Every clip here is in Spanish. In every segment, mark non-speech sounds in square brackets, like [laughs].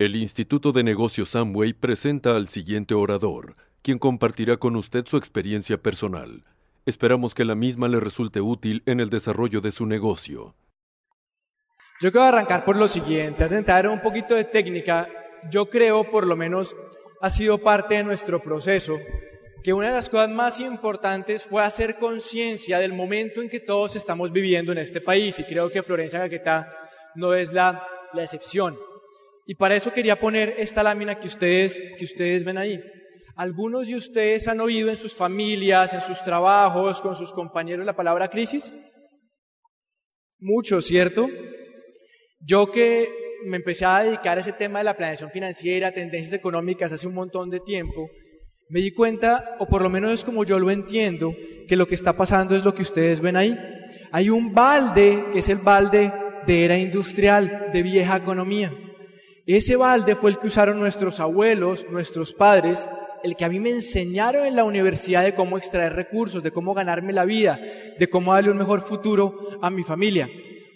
El Instituto de Negocios Amway presenta al siguiente orador, quien compartirá con usted su experiencia personal. Esperamos que la misma le resulte útil en el desarrollo de su negocio. Yo quiero arrancar por lo siguiente, atentar un poquito de técnica. Yo creo, por lo menos, ha sido parte de nuestro proceso, que una de las cosas más importantes fue hacer conciencia del momento en que todos estamos viviendo en este país, y creo que Florencia Gaqueta no es la excepción. Y para eso quería poner esta lámina que ustedes, que ustedes ven ahí. ¿Algunos de ustedes han oído en sus familias, en sus trabajos, con sus compañeros la palabra crisis? Muchos, ¿cierto? Yo que me empecé a dedicar a ese tema de la planeación financiera, tendencias económicas hace un montón de tiempo, me di cuenta, o por lo menos es como yo lo entiendo, que lo que está pasando es lo que ustedes ven ahí. Hay un balde, que es el balde de era industrial, de vieja economía. Ese balde fue el que usaron nuestros abuelos, nuestros padres, el que a mí me enseñaron en la universidad de cómo extraer recursos, de cómo ganarme la vida, de cómo darle un mejor futuro a mi familia.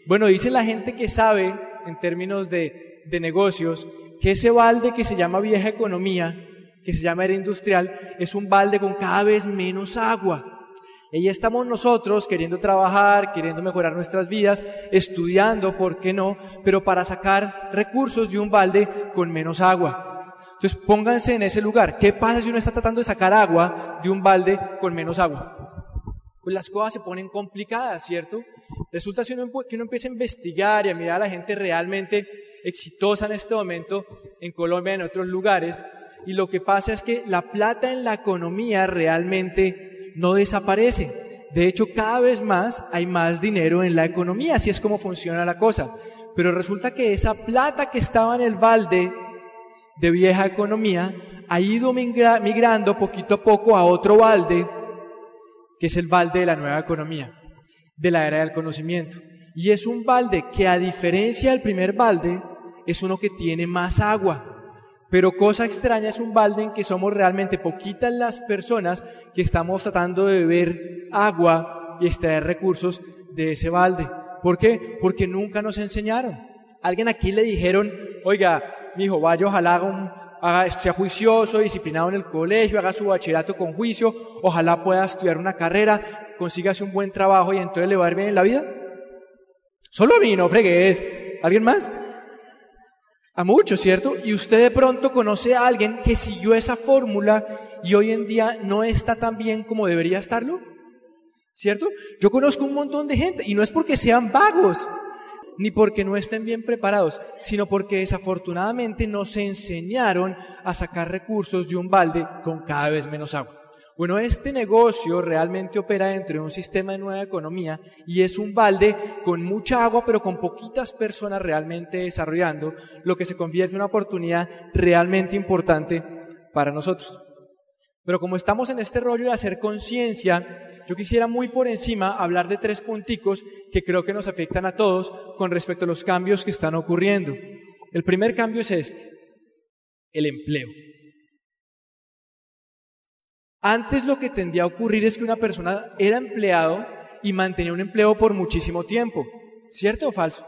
Bueno, dice la gente que sabe, en términos de, de negocios, que ese balde que se llama vieja economía, que se llama era industrial, es un balde con cada vez menos agua. Y estamos nosotros queriendo trabajar, queriendo mejorar nuestras vidas, estudiando, ¿por qué no? Pero para sacar recursos de un balde con menos agua. Entonces pónganse en ese lugar. ¿Qué pasa si uno está tratando de sacar agua de un balde con menos agua? Pues las cosas se ponen complicadas, ¿cierto? Resulta que uno, que uno empieza a investigar y a mirar a la gente realmente exitosa en este momento en Colombia y en otros lugares, y lo que pasa es que la plata en la economía realmente no desaparece. De hecho, cada vez más hay más dinero en la economía, así es como funciona la cosa. Pero resulta que esa plata que estaba en el balde de vieja economía ha ido migrando poquito a poco a otro balde, que es el balde de la nueva economía, de la era del conocimiento. Y es un balde que a diferencia del primer balde, es uno que tiene más agua. Pero cosa extraña es un balde en que somos realmente poquitas las personas que estamos tratando de beber agua y extraer recursos de ese balde. ¿Por qué? Porque nunca nos enseñaron. Alguien aquí le dijeron, oiga, mi hijo, vaya, ojalá haga, un, haga, sea juicioso, disciplinado en el colegio, haga su bachillerato con juicio, ojalá pueda estudiar una carrera, consígase un buen trabajo y entonces le va a ir bien en la vida. Solo a mí, no fregues. ¿Alguien más? A muchos, ¿cierto? Y usted de pronto conoce a alguien que siguió esa fórmula y hoy en día no está tan bien como debería estarlo. ¿Cierto? Yo conozco un montón de gente y no es porque sean vagos, ni porque no estén bien preparados, sino porque desafortunadamente no se enseñaron a sacar recursos de un balde con cada vez menos agua. Bueno, este negocio realmente opera dentro de un sistema de nueva economía y es un balde con mucha agua, pero con poquitas personas realmente desarrollando, lo que se convierte en una oportunidad realmente importante para nosotros. Pero como estamos en este rollo de hacer conciencia, yo quisiera muy por encima hablar de tres punticos que creo que nos afectan a todos con respecto a los cambios que están ocurriendo. El primer cambio es este, el empleo. Antes lo que tendía a ocurrir es que una persona era empleado y mantenía un empleo por muchísimo tiempo. ¿Cierto o falso?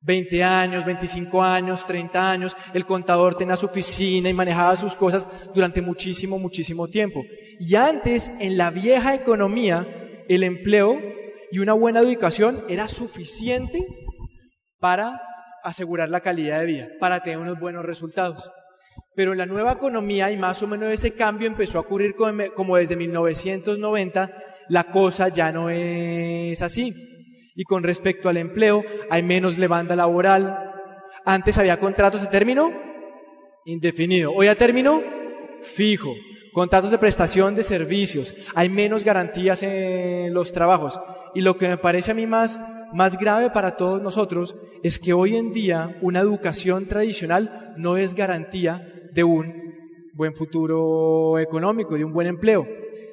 20 años, 25 años, 30 años, el contador tenía su oficina y manejaba sus cosas durante muchísimo, muchísimo tiempo. Y antes, en la vieja economía, el empleo y una buena educación era suficiente para asegurar la calidad de vida, para tener unos buenos resultados. Pero en la nueva economía, y más o menos ese cambio empezó a ocurrir como desde 1990, la cosa ya no es así. Y con respecto al empleo, hay menos levanta laboral. Antes había contratos de término indefinido. Hoy a término fijo. Contratos de prestación de servicios. Hay menos garantías en los trabajos. Y lo que me parece a mí más, más grave para todos nosotros es que hoy en día una educación tradicional no es garantía de un buen futuro económico, de un buen empleo.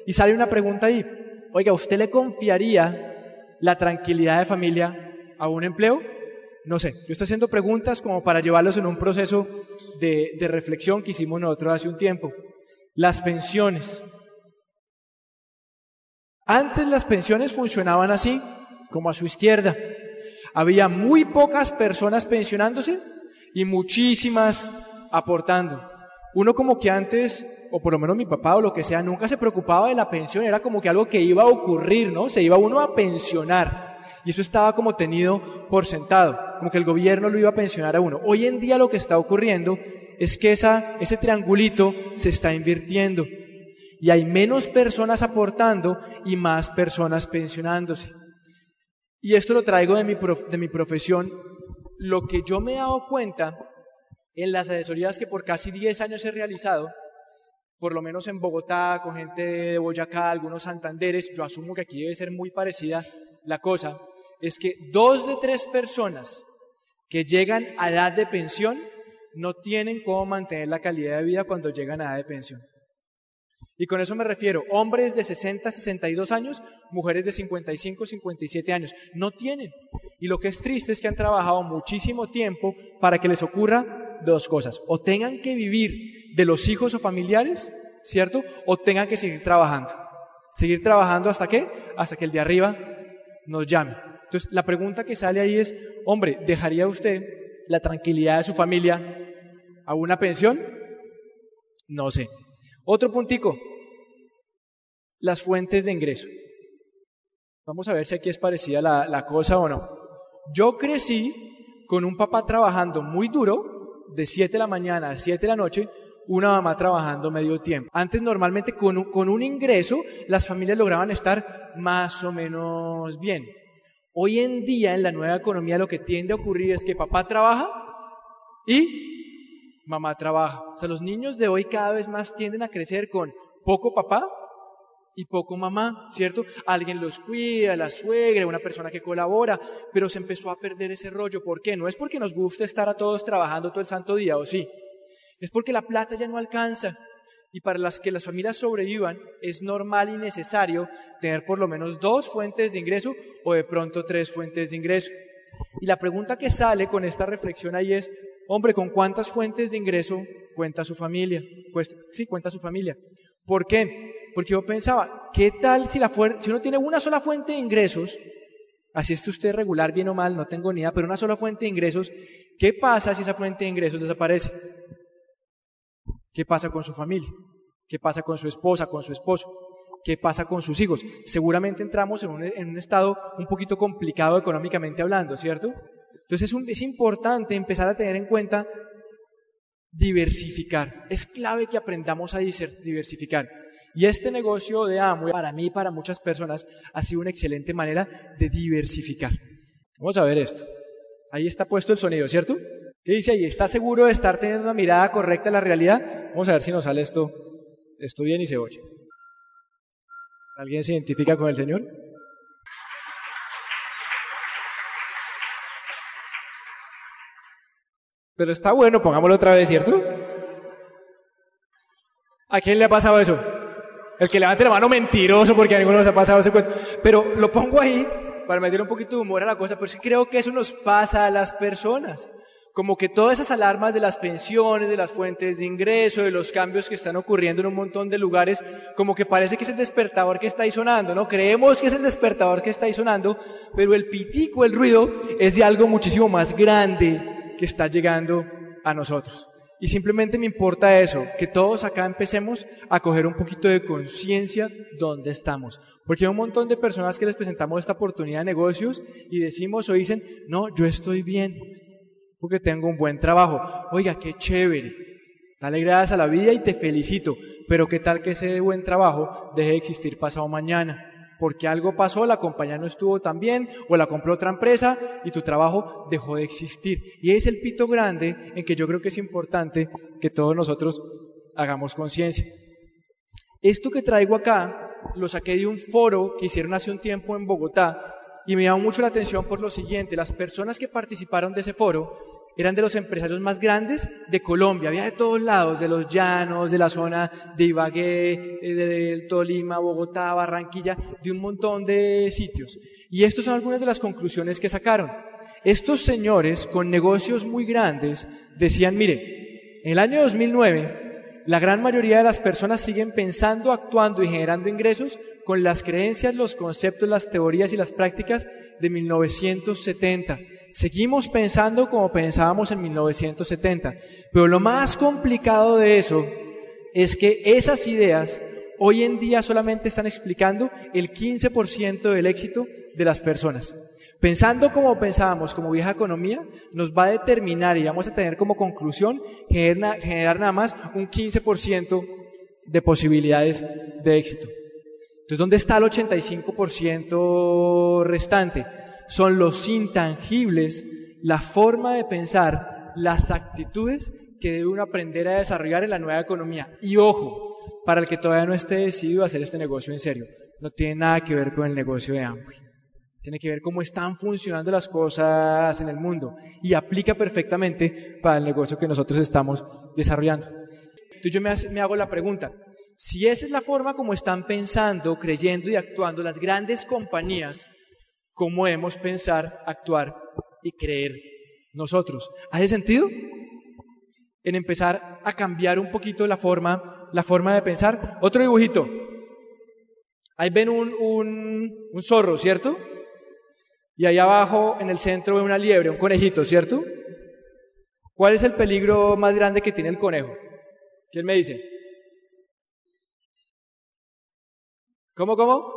Y sale una pregunta ahí, oiga, ¿usted le confiaría la tranquilidad de familia a un empleo? No sé, yo estoy haciendo preguntas como para llevarlos en un proceso de, de reflexión que hicimos nosotros hace un tiempo. Las pensiones. Antes las pensiones funcionaban así, como a su izquierda. Había muy pocas personas pensionándose y muchísimas aportando. Uno como que antes, o por lo menos mi papá o lo que sea, nunca se preocupaba de la pensión, era como que algo que iba a ocurrir, ¿no? Se iba uno a pensionar. Y eso estaba como tenido por sentado, como que el gobierno lo iba a pensionar a uno. Hoy en día lo que está ocurriendo es que ese triangulito se está invirtiendo y hay menos personas aportando y más personas pensionándose. Y esto lo traigo de mi, de mi profesión. Lo que yo me he dado cuenta en las asesorías que por casi 10 años he realizado, por lo menos en Bogotá, con gente de Boyacá, algunos Santanderes, yo asumo que aquí debe ser muy parecida la cosa, es que dos de tres personas que llegan a edad de pensión no tienen cómo mantener la calidad de vida cuando llegan a edad de pensión. Y con eso me refiero, hombres de 60, 62 años, mujeres de 55, 57 años, no tienen. Y lo que es triste es que han trabajado muchísimo tiempo para que les ocurra dos cosas. O tengan que vivir de los hijos o familiares, ¿cierto? O tengan que seguir trabajando. Seguir trabajando hasta qué? Hasta que el de arriba nos llame. Entonces, la pregunta que sale ahí es, hombre, ¿dejaría usted la tranquilidad de su familia a una pensión? No sé. Otro puntico, las fuentes de ingreso. Vamos a ver si aquí es parecida la, la cosa o no. Yo crecí con un papá trabajando muy duro, de 7 de la mañana a 7 de la noche, una mamá trabajando medio tiempo. Antes normalmente con un, con un ingreso las familias lograban estar más o menos bien. Hoy en día en la nueva economía lo que tiende a ocurrir es que papá trabaja y mamá trabaja. O sea, los niños de hoy cada vez más tienden a crecer con poco papá y poco mamá, ¿cierto? Alguien los cuida, la suegra, una persona que colabora, pero se empezó a perder ese rollo. ¿Por qué? No es porque nos guste estar a todos trabajando todo el santo día, ¿o sí? Es porque la plata ya no alcanza. Y para las que las familias sobrevivan, es normal y necesario tener por lo menos dos fuentes de ingreso o de pronto tres fuentes de ingreso. Y la pregunta que sale con esta reflexión ahí es, hombre, ¿con cuántas fuentes de ingreso cuenta su familia? sí, cuenta su familia. ¿Por qué? Porque yo pensaba, ¿qué tal si, la si uno tiene una sola fuente de ingresos? Así esté usted regular, bien o mal, no tengo ni idea, pero una sola fuente de ingresos, ¿qué pasa si esa fuente de ingresos desaparece? ¿Qué pasa con su familia? ¿Qué pasa con su esposa, con su esposo? ¿Qué pasa con sus hijos? Seguramente entramos en un, estado un poquito complicado económicamente hablando, ¿cierto? Entonces es, es importante empezar a tener en cuenta diversificar. Es clave que aprendamos a diversificar. Y este negocio de Amway, para mí y para muchas personas, ha sido una excelente manera de diversificar. Vamos a ver esto. Ahí está puesto el sonido, ¿cierto? ¿Qué dice ahí? ¿Está seguro de estar teniendo una mirada correcta a la realidad? Vamos a ver si nos sale esto, esto bien y se oye. ¿Alguien se identifica con el Señor? Pero está bueno, pongámoslo otra vez, ¿cierto? ¿A quién le ha pasado eso? El que levante la mano mentiroso porque a ninguno nos ha pasado ese cuento. Pero lo pongo ahí para meter un poquito de humor a la cosa, pero sí creo que eso nos pasa a las personas como que todas esas alarmas de las pensiones, de las fuentes de ingreso, de los cambios que están ocurriendo en un montón de lugares, como que parece que es el despertador que está ahí sonando, ¿no? Creemos que es el despertador que está ahí sonando, pero el pitico, el ruido, es de algo muchísimo más grande que está llegando a nosotros. Y simplemente me importa eso, que todos acá empecemos a coger un poquito de conciencia dónde estamos. Porque hay un montón de personas que les presentamos esta oportunidad de negocios y decimos o dicen, no, yo estoy bien, porque tengo un buen trabajo. Oiga, qué chévere. Dale gracias a la vida y te felicito. Pero qué tal que ese buen trabajo deje de existir pasado mañana. Porque algo pasó, la compañía no estuvo tan bien, o la compró otra empresa y tu trabajo dejó de existir. Y es el pito grande en que yo creo que es importante que todos nosotros hagamos conciencia. Esto que traigo acá lo saqué de un foro que hicieron hace un tiempo en Bogotá y me llamó mucho la atención por lo siguiente, las personas que participaron de ese foro eran de los empresarios más grandes de Colombia, había de todos lados, de los llanos, de la zona de Ibagué, eh, de Tolima, Bogotá, Barranquilla, de un montón de sitios. Y estas son algunas de las conclusiones que sacaron. Estos señores con negocios muy grandes decían, mire, en el año 2009 la gran mayoría de las personas siguen pensando, actuando y generando ingresos con las creencias, los conceptos, las teorías y las prácticas de 1970. Seguimos pensando como pensábamos en 1970, pero lo más complicado de eso es que esas ideas hoy en día solamente están explicando el 15% del éxito de las personas. Pensando como pensábamos, como vieja economía, nos va a determinar y vamos a tener como conclusión generar, nada más un 15% de posibilidades de éxito. Entonces, ¿dónde está el 85% restante? Son los intangibles, la forma de pensar, las actitudes que debe uno aprender a desarrollar en la nueva economía. Y ojo, para el que todavía no esté decidido a hacer este negocio en serio, no tiene nada que ver con el negocio de Amway. Tiene que ver cómo están funcionando las cosas en el mundo y aplica perfectamente para el negocio que nosotros estamos desarrollando. Entonces yo me, hago la pregunta, si esa es la forma como están pensando, creyendo y actuando las grandes compañías, ¿cómo debemos pensar, actuar y creer nosotros? ¿Hace sentido? En empezar a cambiar un poquito la forma, la forma de pensar. Otro dibujito. Ahí ven un, un zorro, ¿cierto? Y ahí abajo, en el centro, ve una liebre, un conejito, ¿cierto? ¿Cuál es el peligro más grande que tiene el conejo? ¿Quién me dice? ¿Cómo, cómo?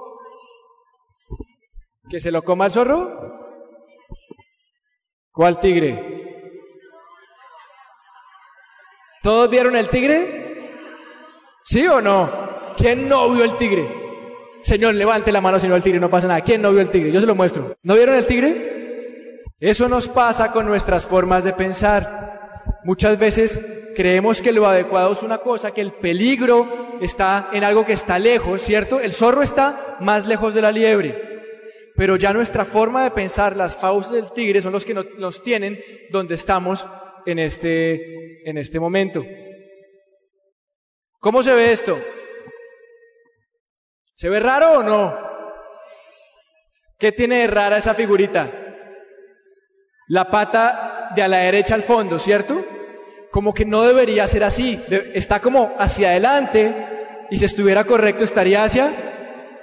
¿Que se lo coma el zorro? ¿Cuál tigre? ¿Todos vieron el tigre? ¿Sí o no? ¿Quién no vio el tigre? Señor, levante la mano si no el tigre, no pasa nada. ¿Quién no vio el tigre? Yo se lo muestro. ¿No vieron el tigre? Eso nos pasa con nuestras formas de pensar. Muchas veces creemos que lo adecuado es una cosa, que el peligro está en algo que está lejos, ¿cierto? El zorro está más lejos de la liebre. Pero ya nuestra forma de pensar, las fauces del tigre son los que nos tienen donde estamos en este, en este momento. ¿Cómo se ve esto? ¿Se ve raro o no? ¿Qué tiene de rara esa figurita? La pata de a la derecha al fondo, ¿cierto? Como que no debería ser así. Está como hacia adelante y si estuviera correcto estaría hacia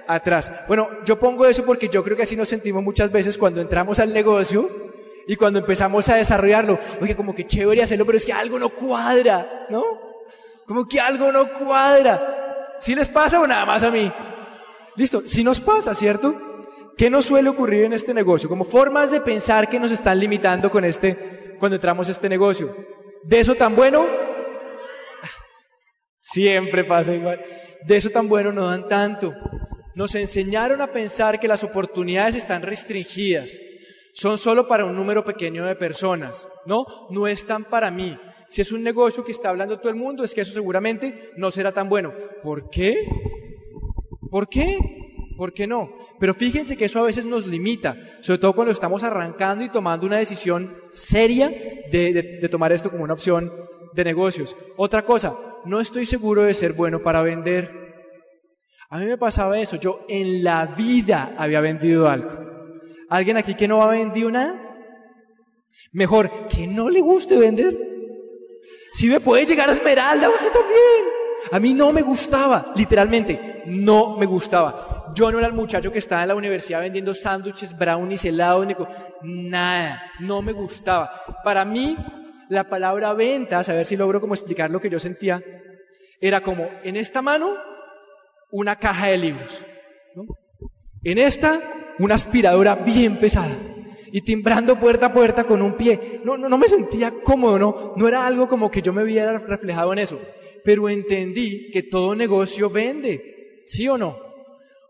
atrás. Bueno, yo pongo eso porque yo creo que así nos sentimos muchas veces cuando entramos al negocio y cuando empezamos a desarrollarlo. Oye, como que chévere hacerlo, pero es que algo no cuadra, ¿no? Como que algo no cuadra. ¿Sí les pasa o nada más a mí? Listo, si nos pasa, ¿cierto? ¿Qué nos suele ocurrir en este negocio? Como formas de pensar que nos están limitando con este, cuando entramos a este negocio. ¿De eso tan bueno? Siempre pasa igual. De eso tan bueno no dan tanto. Nos enseñaron a pensar que las oportunidades están restringidas. Son solo para un número pequeño de personas. No, no están para mí. Si es un negocio que está hablando todo el mundo, es que eso seguramente no será tan bueno. ¿Por qué? ¿Por qué? ¿Por qué no? Pero fíjense que eso a veces nos limita, sobre todo cuando estamos arrancando y tomando una decisión seria de, tomar esto como una opción de negocios. Otra cosa, no estoy seguro de ser bueno para vender. A mí me pasaba eso, yo en la vida había vendido algo. ¿Alguien aquí que no ha vendido nada? Mejor, que no le guste vender. Si me puede llegar a Esmeralda, usted también. A mí no me gustaba, literalmente no me gustaba. Yo no era el muchacho que estaba en la universidad vendiendo sándwiches, brownies, helados, nada, no me gustaba. Para mí, la palabra ventas, a ver si logro como explicar lo que yo sentía, era como en esta mano una caja de libros, en esta una aspiradora bien pesada y timbrando puerta a puerta con un pie. No, no, no me sentía cómodo, no, no era algo como que yo me viera reflejado en eso. Pero entendí que todo negocio vende. ¿Sí o no?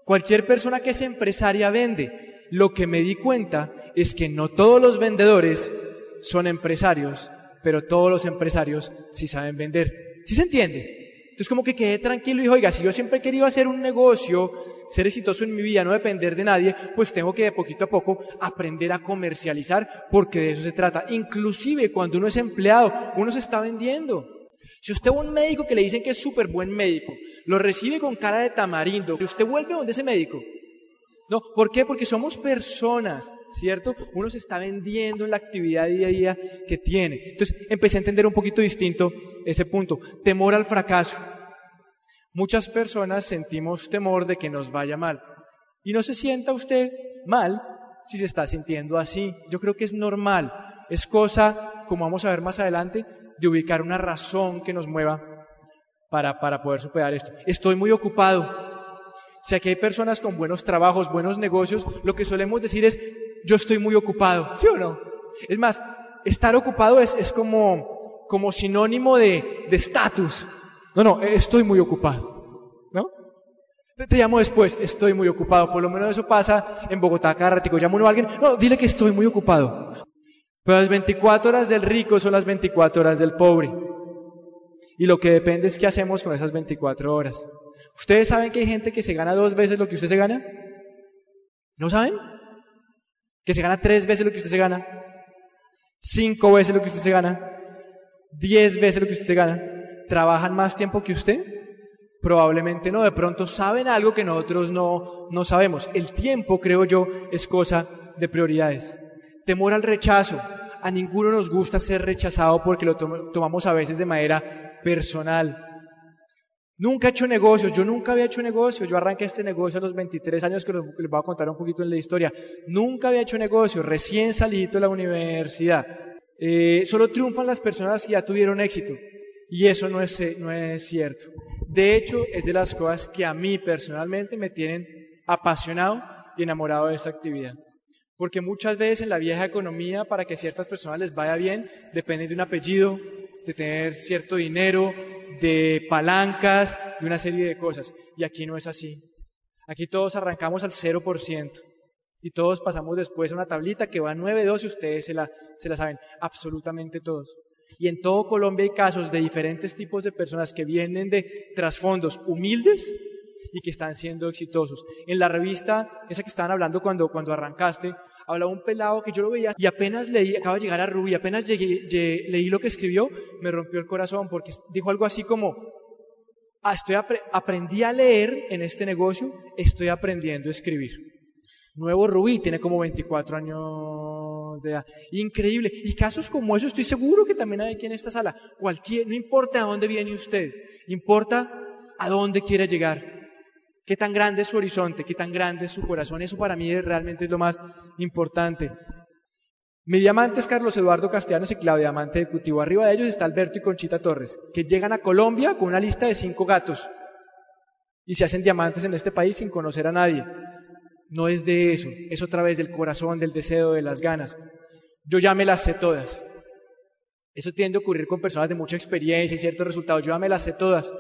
Cualquier persona que es empresaria vende. Lo que me di cuenta es que no todos los vendedores son empresarios, pero todos los empresarios sí saben vender. ¿Sí se entiende? Entonces como que quedé tranquilo y dije, oiga, si yo siempre he querido hacer un negocio, ser exitoso en mi vida, no depender de nadie, pues tengo que de poquito a poco aprender a comercializar, porque de eso se trata. Inclusive cuando uno es empleado, uno se está vendiendo. Si usted va a un médico que le dicen que es súper buen médico, lo recibe con cara de tamarindo. ¿Usted vuelve donde ese médico? No, ¿por qué? Porque somos personas, ¿cierto? Uno se está vendiendo en la actividad día a día que tiene. Entonces empecé a entender un poquito distinto ese punto. Temor al fracaso. Muchas personas sentimos temor de que nos vaya mal. Y no se sienta usted mal si se está sintiendo así. Yo creo que es normal. Es cosa, como vamos a ver más adelante, de ubicar una razón que nos mueva para, para poder superar esto. Estoy muy ocupado. Si aquí hay personas con buenos trabajos, buenos negocios, lo que solemos decir es, yo estoy muy ocupado, ¿sí o no? Es más, estar ocupado es, es como, como sinónimo de estatus. no, no, estoy muy ocupado, ¿no? Te, llamo después, estoy muy ocupado. Por lo menos eso pasa en Bogotá cada ratico. Llamo uno a alguien, no, dile que estoy muy ocupado. Pero las 24 horas del rico son las 24 horas del pobre. Y lo que depende es qué hacemos con esas 24 horas. ¿Ustedes saben que hay gente que se gana dos veces lo que usted se gana? ¿No saben? Que se gana tres veces lo que usted se gana. Cinco veces lo que usted se gana. Diez veces lo que usted se gana. ¿Trabajan más tiempo que usted? Probablemente no. De pronto saben algo que nosotros no, no sabemos. El tiempo, creo yo, es cosa de prioridades. Temor al rechazo. A ninguno nos gusta ser rechazado porque lo tomamos a veces de manera personal. Nunca he hecho negocios, yo nunca había hecho negocios, yo arranqué este negocio a los 23 años que les voy a contar un poquito en la historia. Nunca había hecho negocios, recién salido de la universidad. Eh, solo triunfan las personas que ya tuvieron éxito y eso no es, no es cierto. De hecho, es de las cosas que a mí personalmente me tienen apasionado y enamorado de esta actividad. Porque muchas veces en la vieja economía, para que ciertas personas les vaya bien, depende de un apellido, de tener cierto dinero, de palancas, de una serie de cosas. Y aquí no es así. Aquí todos arrancamos al 0% y todos pasamos después a una tablita que va a 9, 2 y ustedes se la, se la saben, absolutamente todos. Y en todo Colombia hay casos de diferentes tipos de personas que vienen de trasfondos humildes y que están siendo exitosos. En la revista, esa que estaban hablando cuando, cuando arrancaste, hablaba un pelado que yo lo veía y apenas leí, acaba de llegar a Rubí, apenas llegué, leí lo que escribió, me rompió el corazón porque dijo algo así como, ah, estoy aprendí a leer en este negocio, estoy aprendiendo a escribir. Nuevo Rubí, tiene como 24 años de edad. Increíble. Y casos como eso estoy seguro que también hay aquí en esta sala. Cualquier, no importa a dónde viene usted, importa a dónde quiere llegar. Qué tan grande es su horizonte, qué tan grande es su corazón. Eso para mí realmente es lo más importante. Mi diamante es Carlos Eduardo Castellanos y Claudia Diamante Ejecutivo. Arriba de ellos está Alberto y Conchita Torres, que llegan a Colombia con una lista de cinco gatos y se hacen diamantes en este país sin conocer a nadie. No es de eso, es otra vez del corazón, del deseo, de las ganas. Yo ya me las sé todas. Eso tiende a ocurrir con personas de mucha experiencia y ciertos resultados. Yo ya me las sé todas.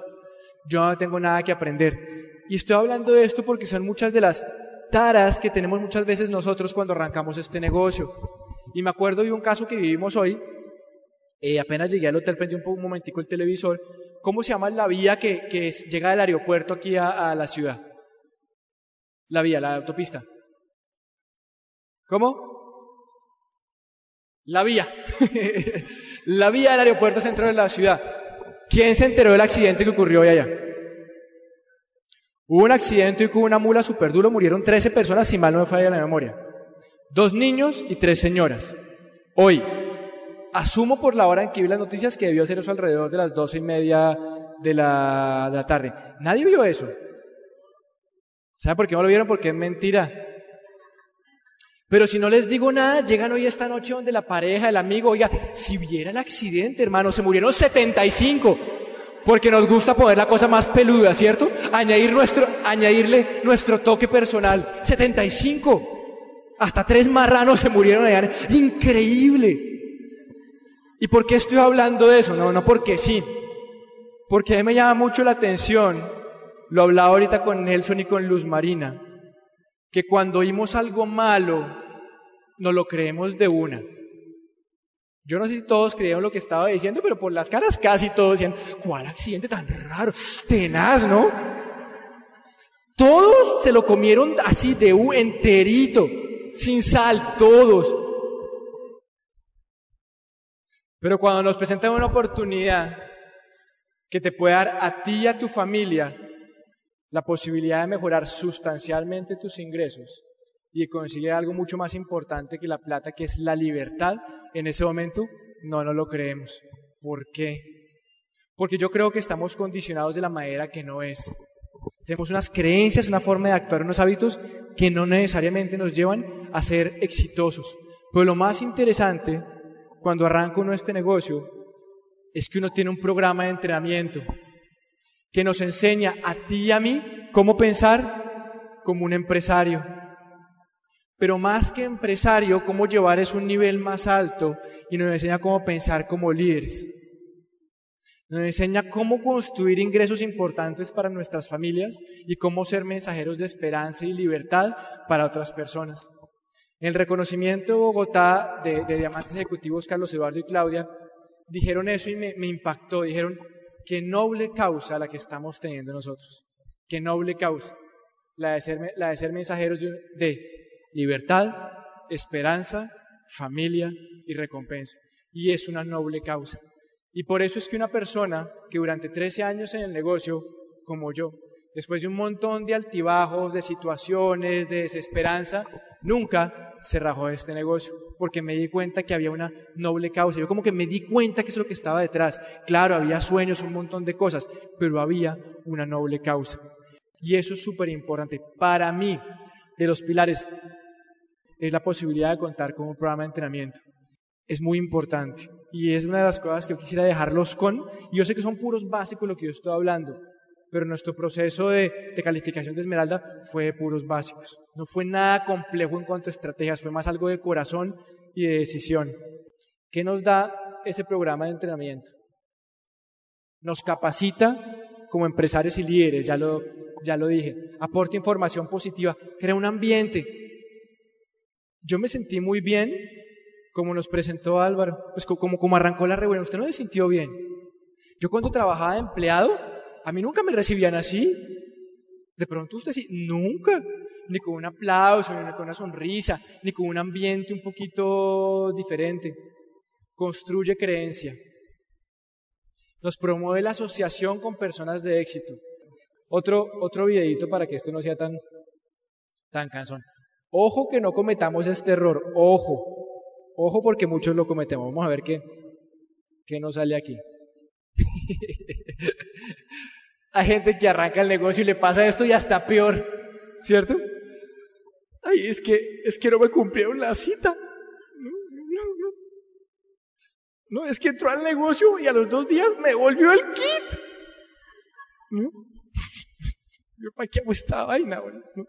Yo no tengo nada que aprender. Y estoy hablando de esto porque son muchas de las taras que tenemos muchas veces nosotros cuando arrancamos este negocio. Y me acuerdo de un caso que vivimos hoy, eh, apenas llegué al hotel, prendí un, un momentico el televisor, ¿cómo se llama la vía que, que llega del aeropuerto aquí a, a la ciudad? La vía, la autopista. ¿Cómo? La vía. [laughs] la vía del aeropuerto centro de la ciudad. ¿Quién se enteró del accidente que ocurrió hoy allá? Hubo un accidente y con una mula super duro murieron 13 personas, si mal no me falla la memoria. Dos niños y tres señoras. Hoy, asumo por la hora en que vi las noticias que debió ser eso alrededor de las doce y media de la, de la tarde. Nadie vio eso. ¿Saben por qué no lo vieron? Porque es mentira. Pero si no les digo nada, llegan hoy esta noche donde la pareja, el amigo, oiga, si viera el accidente, hermano, se murieron 75. Porque nos gusta poner la cosa más peluda, ¿cierto? Añadir nuestro, añadirle nuestro toque personal. 75. Hasta tres marranos se murieron allá. Increíble. ¿Y por qué estoy hablando de eso? No, no porque sí. Porque a mí me llama mucho la atención, lo hablaba ahorita con Nelson y con Luz Marina, que cuando oímos algo malo, no lo creemos de una. Yo no sé si todos creyeron lo que estaba diciendo, pero por las caras casi todos decían, ¿cuál accidente tan raro? Tenaz, ¿no? Todos se lo comieron así de un enterito, sin sal, todos. Pero cuando nos presentan una oportunidad que te puede dar a ti y a tu familia la posibilidad de mejorar sustancialmente tus ingresos y de conseguir algo mucho más importante que la plata, que es la libertad, en ese momento no, no lo creemos. ¿Por qué? porque yo creo que estamos condicionados de la manera que no es. Tenemos unas creencias, una forma de actuar, unos hábitos que no necesariamente nos llevan a ser exitosos. Pero lo más interesante cuando arranca uno este negocio es que uno tiene un programa de entrenamiento que nos enseña a ti y a mí cómo pensar como un empresario. Pero más que empresario, cómo llevar es un nivel más alto y nos enseña cómo pensar como líderes. Nos enseña cómo construir ingresos importantes para nuestras familias y cómo ser mensajeros de esperanza y libertad para otras personas. El reconocimiento de Bogotá de, diamantes ejecutivos Carlos Eduardo y Claudia, dijeron eso y me, me impactó. Dijeron, qué noble causa la que estamos teniendo nosotros. Qué noble causa. La de ser, la de ser mensajeros de libertad, esperanza, familia y recompensa. Y es una noble causa. Y por eso es que una persona que durante 13 años en el negocio, como yo, después de un montón de altibajos, de situaciones, de desesperanza, nunca se rajó de este negocio, porque me di cuenta que había una noble causa. Yo como que me di cuenta que es lo que estaba detrás. Claro, había sueños, un montón de cosas, pero había una noble causa. Y eso es súper importante. Para mí, de los pilares, es la posibilidad de contar con un programa de entrenamiento. Es muy importante. Y es una de las cosas que yo quisiera dejarlos con. Yo sé que son puros básicos lo que yo estoy hablando, pero nuestro proceso de, calificación de Esmeralda fue de puros básicos. No fue nada complejo en cuanto a estrategias, fue más algo de corazón y de decisión. ¿Qué nos da ese programa de entrenamiento? Nos capacita como empresarios y líderes, ya lo, ya lo dije. Aporta información positiva, crea un ambiente. Yo me sentí muy bien como nos presentó Álvaro, pues como, como arrancó la reunión. Usted no se sintió bien. Yo cuando trabajaba de empleado, a mí nunca me recibían así. De pronto usted sí, nunca. Ni con un aplauso, ni con una sonrisa, ni con un ambiente un poquito diferente. Construye creencia. Nos promueve la asociación con personas de éxito. Otro, otro videito para que esto no sea tan, tan cansón. Ojo que no cometamos este error. Ojo. Ojo porque muchos lo cometemos. Vamos a ver qué, qué nos sale aquí. [laughs] Hay gente que arranca el negocio y le pasa esto y hasta peor, ¿cierto? Ay, es que, es que no me cumplieron la cita. No, no, no. No, es que entró al negocio y a los dos días me volvió el kit. ¿No? [laughs] ¿Para qué hago esta vaina? No,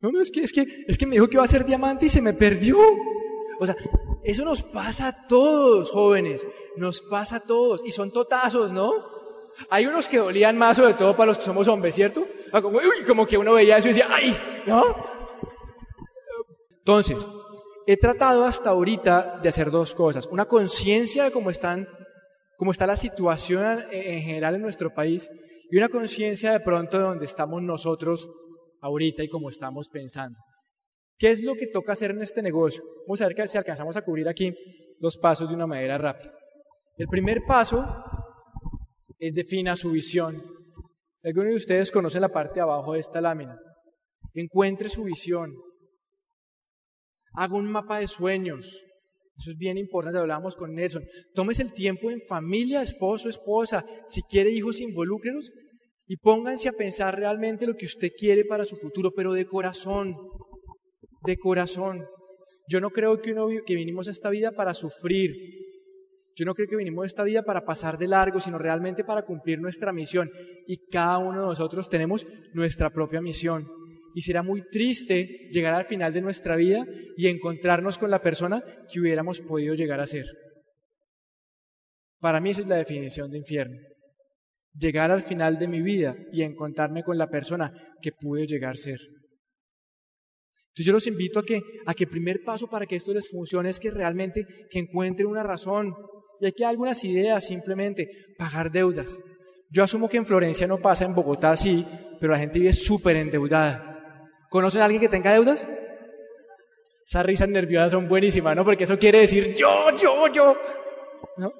no, es que, es que, es que me dijo que iba a ser diamante y se me perdió. O sea, eso nos pasa a todos, jóvenes. Nos pasa a todos. Y son totazos, ¿no? Hay unos que dolían más, sobre todo para los que somos hombres, ¿cierto? Ah, como, como que uno veía eso y decía, ¡ay! ¿No? Entonces, he tratado hasta ahorita de hacer dos cosas. Una conciencia de cómo, cómo está la situación en general en nuestro país y una conciencia de pronto de donde estamos nosotros ahorita y cómo estamos pensando. ¿Qué es lo que toca hacer en este negocio? Vamos a ver si alcanzamos a cubrir aquí los pasos de una manera rápida. El primer paso es defina su visión. Algunos de ustedes conocen la parte de abajo de esta lámina. Encuentre su visión. Haga un mapa de sueños. Eso es bien importante, hablamos con Nelson. Tómese el tiempo en familia, esposo, esposa. Si quiere hijos, involúcrenos y pónganse a pensar realmente lo que usted quiere para su futuro, pero de corazón, de corazón. Yo no creo que, uno, que vinimos a esta vida para sufrir, yo no creo que vinimos a esta vida para pasar de largo, sino realmente para cumplir nuestra misión. Y cada uno de nosotros tenemos nuestra propia misión. Y será muy triste llegar al final de nuestra vida y encontrarnos con la persona que hubiéramos podido llegar a ser. Para mí esa es la definición de infierno. Llegar al final de mi vida y encontrarme con la persona que pude llegar a ser. Entonces yo los invito a que, a que el primer paso para que esto les funcione es que realmente que encuentren una razón, y aquí hay algunas ideas, simplemente pagar deudas. Yo asumo que en Florencia no pasa, en Bogotá sí, pero la gente vive súper endeudada. ¿Conocen a alguien que tenga deudas? Esas risas nerviosas son buenísimas, ¿no? Porque eso quiere decir yo, yo, yo. ¿No?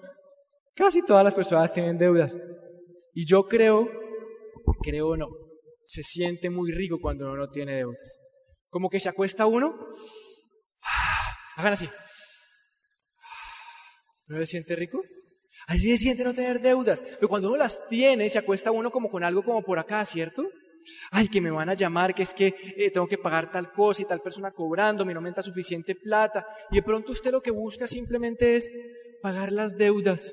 Casi todas las personas tienen deudas. Y yo creo, creo no, se siente muy rico cuando uno no tiene deudas. Como que se acuesta uno, hagan así, ¿No se siente rico? Así se siente no tener deudas. Pero cuando uno las tiene, se acuesta uno como con algo como por acá, ¿cierto? Ay, que me van a llamar, que es que eh, tengo que pagar tal cosa y tal persona cobrando, me no aumenta suficiente plata. Y de pronto usted lo que busca simplemente es pagar las deudas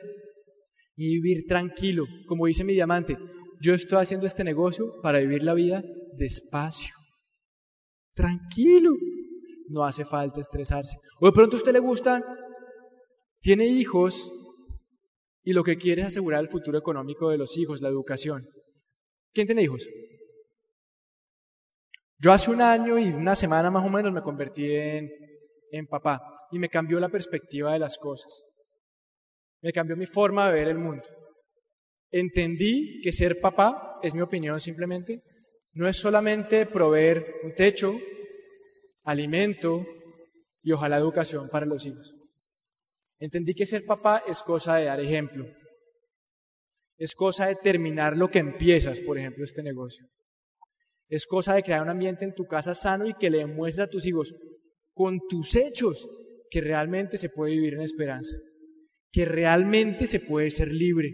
y vivir tranquilo. Como dice mi diamante, yo estoy haciendo este negocio para vivir la vida despacio, tranquilo. No hace falta estresarse. O de pronto a usted le gusta, tiene hijos y lo que quiere es asegurar el futuro económico de los hijos, la educación. ¿Quién tiene hijos? Yo hace un año y una semana más o menos me convertí en, en papá y me cambió la perspectiva de las cosas. Me cambió mi forma de ver el mundo. Entendí que ser papá, es mi opinión simplemente, no es solamente proveer un techo, alimento y ojalá educación para los hijos. Entendí que ser papá es cosa de dar ejemplo. Es cosa de terminar lo que empiezas, por ejemplo, este negocio. Es cosa de crear un ambiente en tu casa sano y que le demuestre a tus hijos con tus hechos que realmente se puede vivir en esperanza, que realmente se puede ser libre,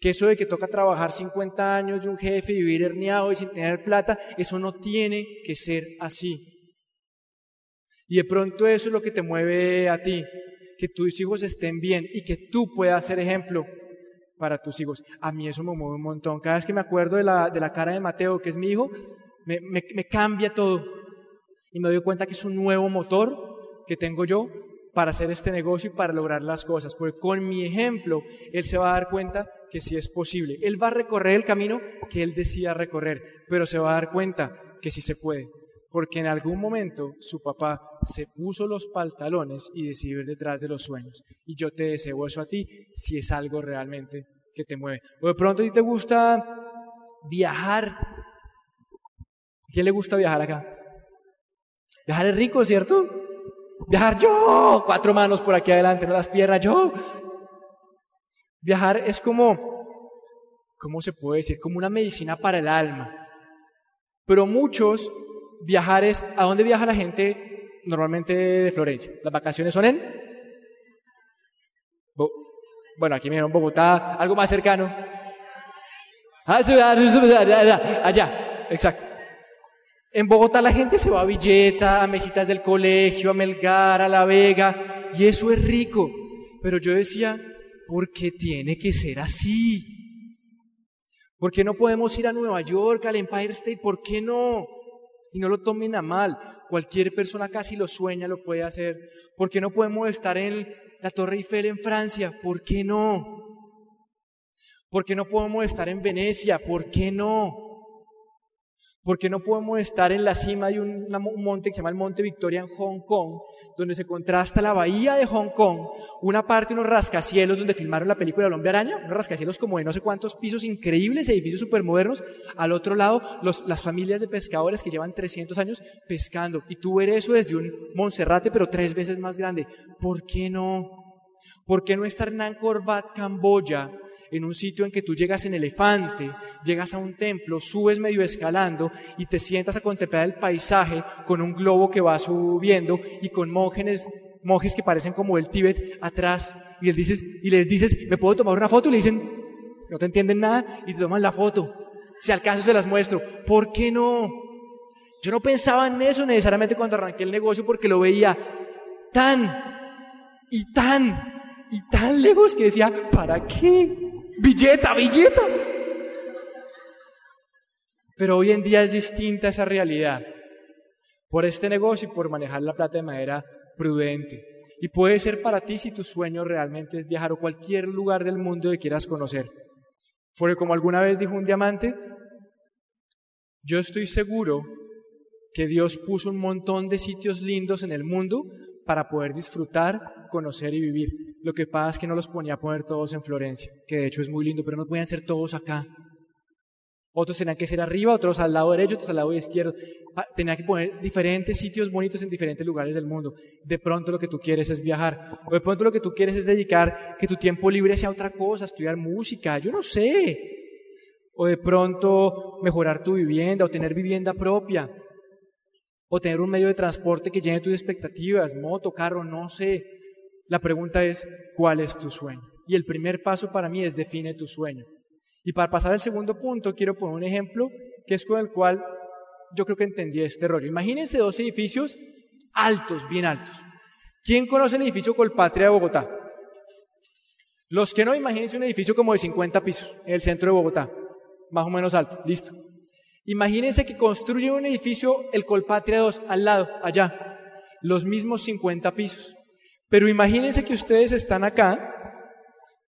que eso de que toca trabajar 50 años de un jefe y vivir herniado y sin tener plata, eso no tiene que ser así. Y de pronto eso es lo que te mueve a ti, que tus hijos estén bien y que tú puedas ser ejemplo para tus hijos. A mí eso me mueve un montón. Cada vez que me acuerdo de la, de la cara de Mateo, que es mi hijo, me, me, cambia todo. Y me doy cuenta que es un nuevo motor que tengo yo para hacer este negocio y para lograr las cosas. Porque con mi ejemplo, él se va a dar cuenta que sí es posible. Él va a recorrer el camino que él decía recorrer, pero se va a dar cuenta que sí se puede. Porque en algún momento su papá se puso los pantalones y decidió ir detrás de los sueños. Y yo te deseo eso a ti si es algo realmente que te mueve. O de pronto a ti te gusta viajar. ¿A quién le gusta viajar acá? Viajar es rico, ¿cierto? Viajar yo, cuatro manos por aquí adelante, no las piernas yo. Viajar es como, ¿cómo se puede decir? Como una medicina para el alma. Pero muchos viajar es, ¿a dónde viaja la gente normalmente de Florencia? ¿Las vacaciones son en? Bueno, aquí en Bogotá, algo más cercano. Ah, allá, exacto. En Bogotá la gente se va a Villeta, a mesitas del colegio, a Melgar, a La Vega, y eso es rico. Pero yo decía, ¿por qué tiene que ser así? ¿Por qué no podemos ir a Nueva York, al Empire State? ¿Por qué no? Y no lo tomen a mal. Cualquier persona casi lo sueña, lo puede hacer. ¿Por qué no podemos estar en la Torre Eiffel en Francia, ¿por qué no? ¿Por qué no podemos estar en Venecia? ¿Por qué no? ¿Por qué no podemos estar en la cima de un, monte que se llama el Monte Victoria en Hong Kong, donde se contrasta la bahía de Hong Kong, una parte unos rascacielos donde filmaron la película El hombre araña, unos rascacielos como de no sé cuántos pisos increíbles, edificios supermodernos, al otro lado las familias de pescadores que llevan 300 años pescando, y tú ver eso desde un Monserrate pero tres veces más grande, ¿por qué no? ¿Por qué no estar en Angkor Wat, Camboya, en un sitio en que tú llegas en elefante, llegas a un templo, subes medio escalando y te sientas a contemplar el paisaje con un globo que va subiendo y con monjes, monjes que parecen como el Tíbet atrás y les dices, y les dices, ¿me puedo tomar una foto? Y le dicen, no te entienden nada y te toman la foto. Si al caso se las muestro. ¿Por qué no? Yo no pensaba en eso necesariamente cuando arranqué el negocio porque lo veía tan y tan y tan lejos que decía, ¿para qué? Billeta, billeta. Pero hoy en día es distinta esa realidad. Por este negocio y por manejar la plata de manera prudente. Y puede ser para ti si tu sueño realmente es viajar a cualquier lugar del mundo que quieras conocer. Porque como alguna vez dijo un diamante, yo estoy seguro que Dios puso un montón de sitios lindos en el mundo para poder disfrutar, conocer y vivir. Lo que pasa es que no los ponía a poner todos en Florencia, que de hecho es muy lindo, pero no podían ser todos acá. Otros tenían que ser arriba, otros al lado derecho, otros al lado izquierdo. Ah, Tenía que poner diferentes sitios bonitos en diferentes lugares del mundo. De pronto lo que tú quieres es viajar. O de pronto lo que tú quieres es dedicar que tu tiempo libre sea otra cosa, estudiar música, yo no sé. O de pronto mejorar tu vivienda o tener vivienda propia o tener un medio de transporte que llene tus expectativas, moto, carro, no sé. La pregunta es, ¿cuál es tu sueño? Y el primer paso para mí es define tu sueño. Y para pasar al segundo punto, quiero poner un ejemplo que es con el cual yo creo que entendí este rollo. Imagínense dos edificios altos, bien altos. ¿Quién conoce el edificio Colpatria de Bogotá? Los que no, imagínense un edificio como de 50 pisos en el centro de Bogotá, más o menos alto, listo. Imagínense que construyen un edificio, el Colpatria 2, al lado, allá, los mismos 50 pisos. Pero imagínense que ustedes están acá,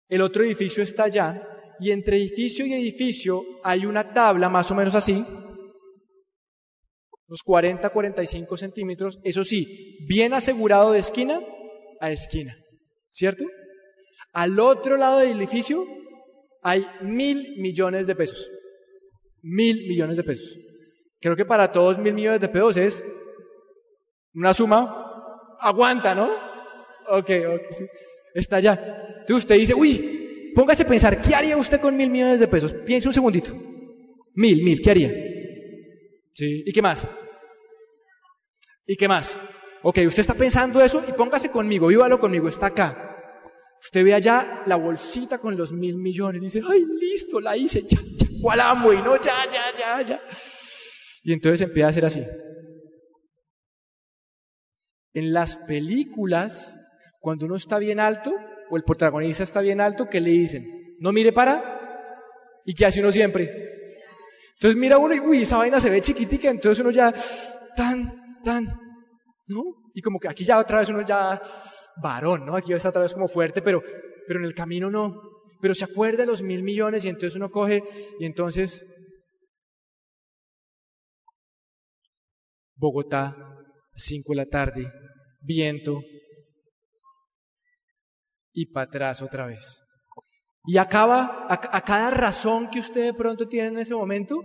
el otro edificio está allá, y entre edificio y edificio hay una tabla más o menos así, unos 40, 45 centímetros, eso sí, bien asegurado de esquina a esquina, ¿cierto? Al otro lado del edificio hay mil millones de pesos, mil millones de pesos. Creo que para todos mil millones de pesos es una suma, aguanta, ¿no? Ok, ok, sí. Está allá. Entonces usted dice, uy, póngase a pensar, ¿qué haría usted con mil millones de pesos? Piense un segundito. Mil, mil, ¿qué haría? Sí. ¿Y qué más? ¿Y qué más? Ok, usted está pensando eso y póngase conmigo, vívalo conmigo, está acá. Usted ve allá la bolsita con los mil millones dice, ay, listo, la hice, ya, ya, ¿cuál amo? Y no, ya, ya, ya, ya. Y entonces empieza a hacer así. En las películas, cuando uno está bien alto, o el protagonista está bien alto, ¿qué le dicen? No mire para. ¿Y qué hace uno siempre? Entonces mira uno y, uy, esa vaina se ve chiquitica, entonces uno ya, tan, tan, ¿no? Y como que aquí ya otra vez uno ya, varón, ¿no? Aquí está otra vez como fuerte, pero, pero en el camino no. Pero se acuerda de los mil millones y entonces uno coge y entonces Bogotá, 5 de la tarde, viento y para atrás otra vez. Y acaba, a, a, cada razón que usted de pronto tiene en ese momento,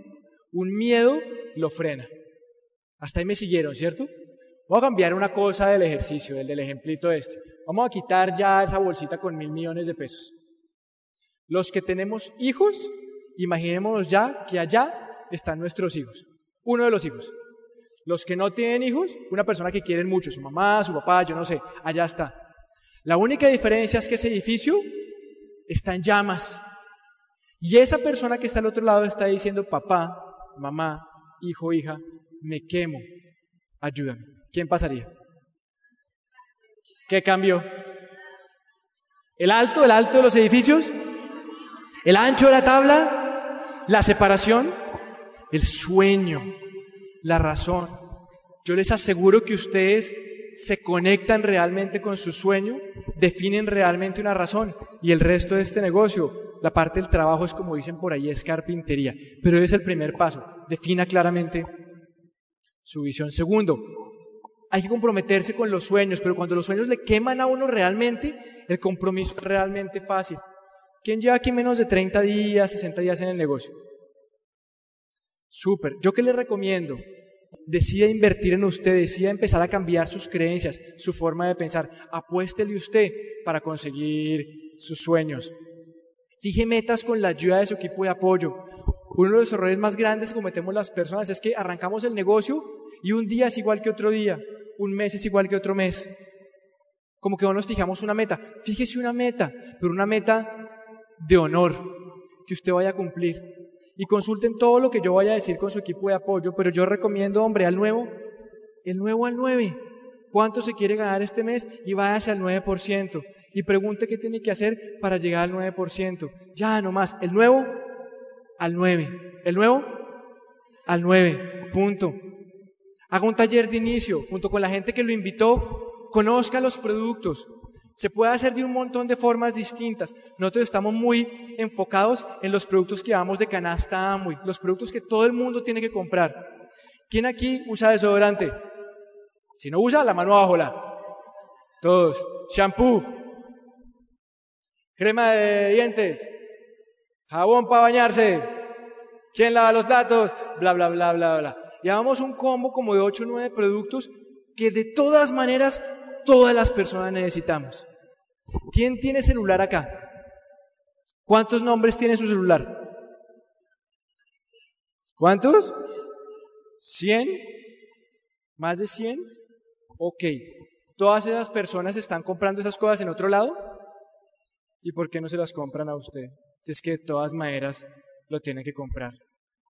un miedo lo frena. Hasta ahí me siguieron, ¿cierto? Voy a cambiar una cosa del ejercicio, del, del ejemplito este. Vamos a quitar ya esa bolsita con mil millones de pesos. Los que tenemos hijos, imaginémonos ya que allá están nuestros hijos. Uno de los hijos. Los que no tienen hijos, una persona que quieren mucho, su mamá, su papá, yo no sé, allá está. La única diferencia es que ese edificio está en llamas. Y esa persona que está al otro lado está diciendo, papá, mamá, hijo, hija, me quemo, ayúdame. ¿Quién pasaría? ¿Qué cambió? ¿El alto, el alto de los edificios? ¿El ancho de la tabla? ¿La separación? El sueño, la razón. Yo les aseguro que ustedes se conectan realmente con su sueño, definen realmente una razón y el resto de este negocio, la parte del trabajo es como dicen por ahí, es carpintería, pero es el primer paso, defina claramente su visión. Segundo, hay que comprometerse con los sueños, pero cuando los sueños le queman a uno realmente, el compromiso es realmente fácil. ¿Quién lleva aquí menos de 30 días, 60 días en el negocio? Súper. ¿Yo qué le recomiendo? Decida invertir en usted, decida empezar a cambiar sus creencias, su forma de pensar. Apuéstele usted para conseguir sus sueños. Fije metas con la ayuda de su equipo de apoyo. Uno de los errores más grandes que cometemos las personas es que arrancamos el negocio y un día es igual que otro día un mes es igual que otro mes. Como que no nos fijamos una meta. Fíjese una meta, pero una meta de honor que usted vaya a cumplir. Y consulten todo lo que yo vaya a decir con su equipo de apoyo, pero yo recomiendo, hombre, al nuevo, el nuevo al 9. ¿Cuánto se quiere ganar este mes? Y váyase al 9%. Y pregunte qué tiene que hacer para llegar al 9%. Ya, no más. El nuevo al 9. El nuevo al 9. Punto. Haga un taller de inicio junto con la gente que lo invitó, conozca los productos. Se puede hacer de un montón de formas distintas. Nosotros estamos muy enfocados en los productos que vamos de canasta Amway, los productos que todo el mundo tiene que comprar. ¿Quién aquí usa desodorante? Si no usa, la mano abajo. Todos. Shampoo. Crema de dientes. Jabón para bañarse. ¿Quién lava los platos? Bla, bla, bla, bla, bla. Llevamos un combo como de 8 o 9 productos que de todas maneras todas las personas necesitamos. ¿Quién tiene celular acá? ¿Cuántos nombres tiene su celular? ¿Cuántos? ¿100? ¿Más de 100? Ok. ¿Todas esas personas están comprando esas cosas en otro lado? ¿Y por qué no se las compran a usted? Si es que de todas maneras lo tiene que comprar.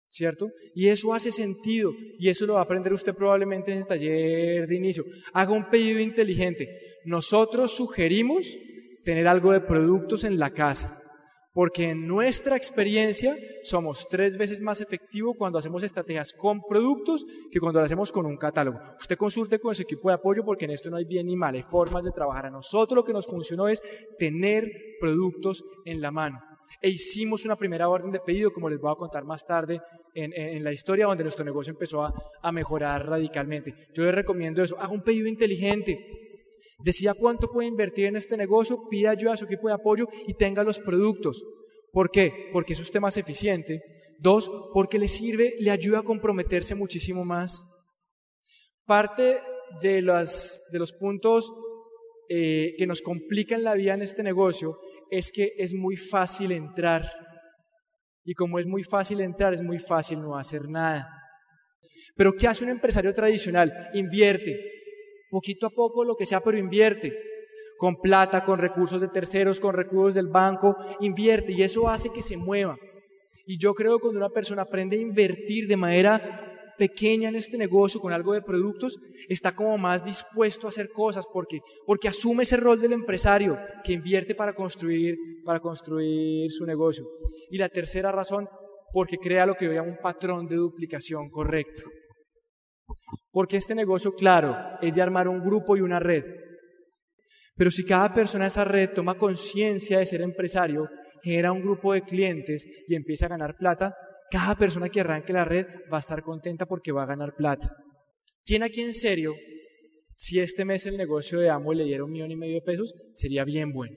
¿Cierto? Y eso hace sentido y eso lo va a aprender usted probablemente en el taller de inicio. Haga un pedido inteligente. Nosotros sugerimos tener algo de productos en la casa. Porque en nuestra experiencia somos tres veces más efectivos cuando hacemos estrategias con productos que cuando lo hacemos con un catálogo. Usted consulte con su equipo de apoyo porque en esto no hay bien ni mal, hay formas de trabajar. A nosotros lo que nos funcionó es tener productos en la mano. E hicimos una primera orden de pedido, como les voy a contar más tarde en, la historia, donde nuestro negocio empezó a, a mejorar radicalmente. Yo les recomiendo eso, haga un pedido inteligente. Decida cuánto puede invertir en este negocio, pida ayuda a su equipo de apoyo y tenga los productos. ¿Por qué? Porque es usted más eficiente. Dos, porque le sirve, le ayuda a comprometerse muchísimo más. Parte de, de los puntos eh, que nos complican la vida en este negocio es que es muy fácil entrar. Y como es muy fácil entrar, es muy fácil no hacer nada. Pero ¿qué hace un empresario tradicional? Invierte, poquito a poco lo que sea, pero invierte. Con plata, con recursos de terceros, con recursos del banco, invierte y eso hace que se mueva. Y yo creo que cuando una persona aprende a invertir de manera pequeña en este negocio con algo de productos, está como más dispuesto a hacer cosas porque, porque asume ese rol del empresario que invierte para construir, para construir su negocio. Y la tercera razón, porque crea lo que yo llamo un patrón de duplicación correcto. Porque este negocio, claro, es de armar un grupo y una red. Pero si cada persona de esa red toma conciencia de ser empresario, genera un grupo de clientes y empieza a ganar plata, cada persona que arranque la red va a estar contenta porque va a ganar plata. ¿Quién aquí en serio, si este mes el negocio de Amo le diera un millón y medio de pesos, sería bien bueno?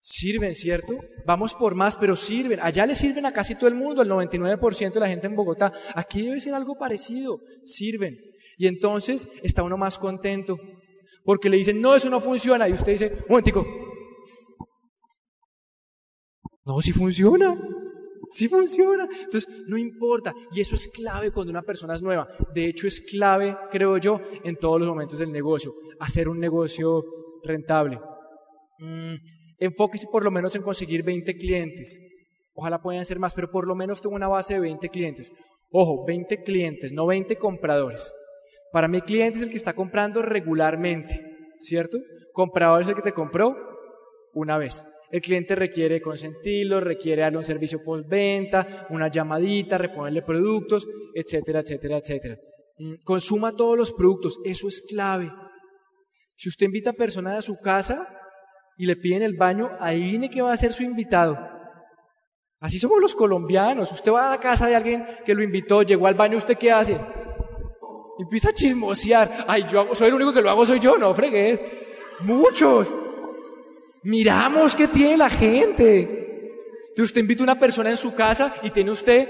Sirven, ¿cierto? Vamos por más, pero sirven. Allá le sirven a casi todo el mundo, al 99% de la gente en Bogotá. Aquí debe ser algo parecido. Sirven. Y entonces está uno más contento. Porque le dicen, no, eso no funciona. Y usted dice, momentico. No, sí funciona. Sí funciona. Entonces, no importa. Y eso es clave cuando una persona es nueva. De hecho, es clave, creo yo, en todos los momentos del negocio. Hacer un negocio rentable. Mm, enfóquese por lo menos en conseguir 20 clientes. Ojalá puedan ser más, pero por lo menos tengo una base de 20 clientes. Ojo, 20 clientes, no 20 compradores. Para mí, cliente es el que está comprando regularmente, ¿cierto? Comprador es el que te compró una vez. El cliente requiere consentirlo, requiere darle un servicio postventa, una llamadita, reponerle productos, etcétera, etcétera, etcétera. Mm, consuma todos los productos, eso es clave. Si usted invita a personas a su casa, y le piden el baño, adivine qué va a hacer su invitado. Así somos los colombianos. Usted va a la casa de alguien que lo invitó, llegó al baño, ¿usted qué hace? Empieza a chismosear. Ay, yo soy el único que lo hago, soy yo, no fregues. Muchos. Miramos qué tiene la gente. Entonces usted invita a una persona en su casa y tiene usted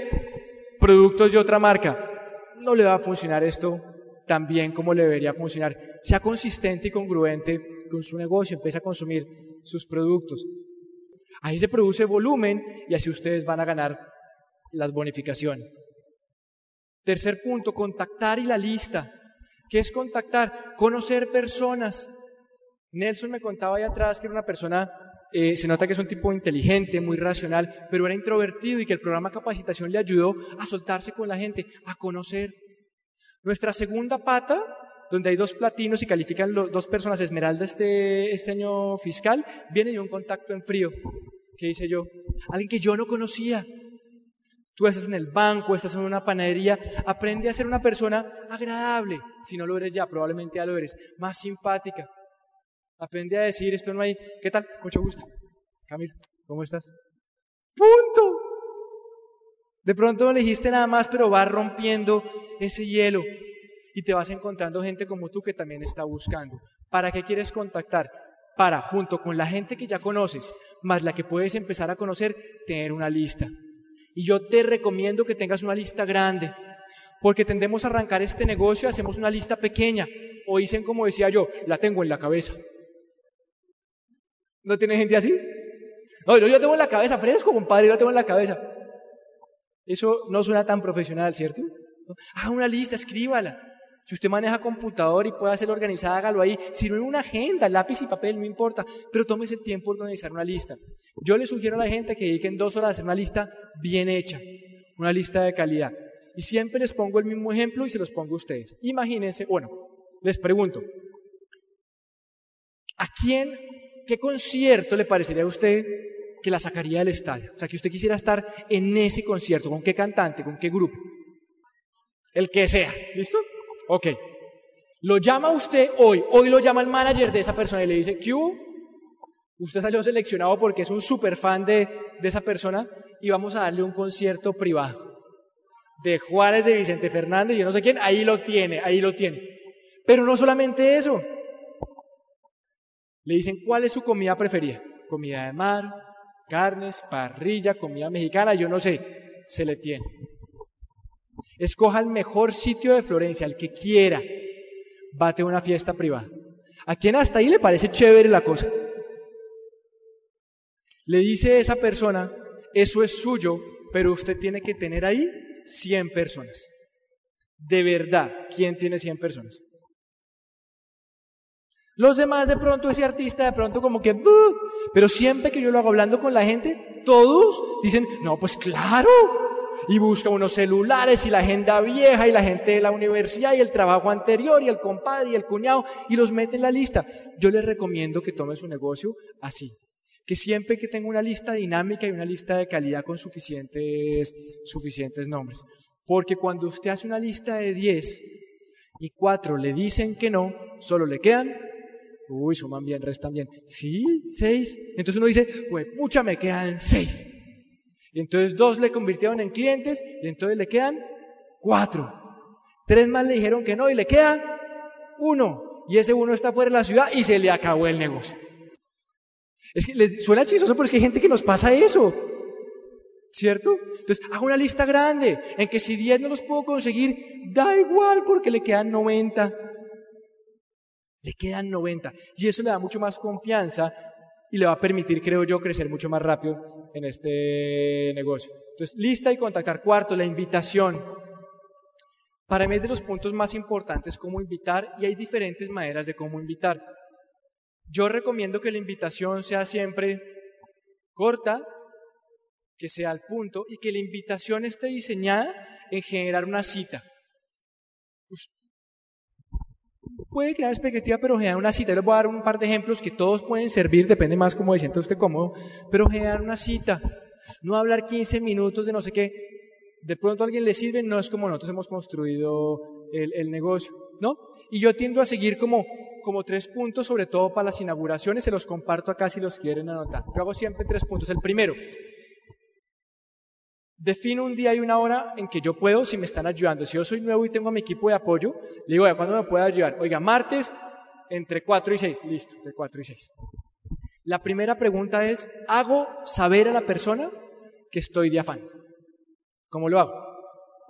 productos de otra marca. No le va a funcionar esto tan bien como le debería funcionar. Sea consistente y congruente con su negocio, empieza a consumir sus productos. Ahí se produce volumen y así ustedes van a ganar las bonificaciones. Tercer punto, contactar y la lista. ¿Qué es contactar? Conocer personas. Nelson me contaba ahí atrás que era una persona, eh, se nota que es un tipo inteligente, muy racional, pero era introvertido y que el programa capacitación le ayudó a soltarse con la gente, a conocer. Nuestra segunda pata donde hay dos platinos y califican dos personas esmeralda este, este año fiscal, viene de un contacto en frío. ¿Qué hice yo? Alguien que yo no conocía. Tú estás en el banco, estás en una panadería, aprende a ser una persona agradable. Si no lo eres ya, probablemente ya lo eres. Más simpática. Aprende a decir, esto no hay... ¿Qué tal? Mucho gusto. Camilo, ¿cómo estás? Punto. De pronto no le dijiste nada más, pero va rompiendo ese hielo y te vas encontrando gente como tú que también está buscando. ¿Para qué quieres contactar? Para, junto con la gente que ya conoces, más la que puedes empezar a conocer, tener una lista. Y yo te recomiendo que tengas una lista grande, porque tendemos a arrancar este negocio, hacemos una lista pequeña, o dicen como decía yo, la tengo en la cabeza. ¿No tiene gente así? No, yo, tengo en la cabeza, fresco, compadre, yo tengo en la cabeza. Eso no suena tan profesional, ¿cierto? Haga una lista, escríbala. Si usted maneja computador y puede hacerlo organizada, hágalo ahí. Si no en una agenda, lápiz y papel, no importa. Pero tómese el tiempo de organizar una lista. Yo le sugiero a la gente que dediquen dos horas a hacer una lista bien hecha. Una lista de calidad. Y siempre les pongo el mismo ejemplo y se los pongo a ustedes. Imagínense, bueno, les pregunto, ¿a quién, qué concierto le parecería a usted que la sacaría del estadio? O sea, que usted quisiera estar en ese concierto, ¿con qué cantante, con qué grupo? El que sea, ¿listo? Ok. Lo llama usted hoy, hoy lo llama el manager de esa persona y le dice, ¿qué Usted salió seleccionado porque es un super fan de, de esa persona y vamos a darle un concierto privado de Juárez, de Vicente Fernández, yo no sé quién, ahí lo tiene, ahí lo tiene. Pero no solamente eso. Le dicen, ¿cuál es su comida preferida? Comida de mar, carnes, parrilla, comida mexicana, yo no sé, se le tiene. Escoja el mejor sitio de Florencia, el que quiera. Bate una fiesta privada. ¿A quién hasta ahí le parece chévere la cosa? Le dice esa persona, eso es suyo, pero usted tiene que tener ahí 100 personas. De verdad, ¿quién tiene 100 personas? Los demás de pronto, ese artista de pronto como que, pero siempre que yo lo hago hablando con la gente, todos dicen, no, pues claro. Y busca unos celulares y la agenda vieja y la gente de la universidad y el trabajo anterior y el compadre y el cuñado y los mete en la lista. Yo les recomiendo que tome su negocio así que siempre que tenga una lista dinámica y una lista de calidad con suficientes, suficientes nombres. Porque cuando usted hace una lista de 10 y 4 le dicen que no, solo le quedan, uy, suman bien, restan bien, sí, 6. Entonces uno dice, pues pucha, me quedan 6. Y entonces dos le convirtieron en clientes y entonces le quedan 4. Tres más le dijeron que no y le queda uno. Y ese uno está fuera de la ciudad y se le acabó el negocio. Es que les suena chistoso, pero es que hay gente que nos pasa eso. ¿Cierto? Entonces, hago una lista grande en que si 10 no los puedo conseguir, da igual porque le quedan 90. Le quedan 90. Y eso le da mucho más confianza y le va a permitir, creo yo, crecer mucho más rápido en este negocio. Entonces, lista y contactar. Cuarto, la invitación. Para mí es de los puntos más importantes cómo invitar y hay diferentes maneras de cómo invitar. Yo recomiendo que la invitación sea siempre corta, que sea al punto y que la invitación esté diseñada en generar una cita. Puede crear expectativa, pero generar una cita. Les voy a dar un par de ejemplos que todos pueden servir, depende más cómo se sienta usted cómodo, pero generar una cita. No hablar 15 minutos de no sé qué. De pronto a alguien le sirve, no es como nosotros hemos construido el, el negocio, ¿no? Y yo tiendo a seguir como como tres puntos, sobre todo para las inauguraciones, se los comparto acá si los quieren anotar. Yo hago siempre tres puntos. El primero, defino un día y una hora en que yo puedo, si me están ayudando. Si yo soy nuevo y tengo a mi equipo de apoyo, le digo, ¿cuándo me puede ayudar? Oiga, martes entre 4 y 6. Listo, entre 4 y 6. La primera pregunta es, ¿hago saber a la persona que estoy de afán? ¿Cómo lo hago?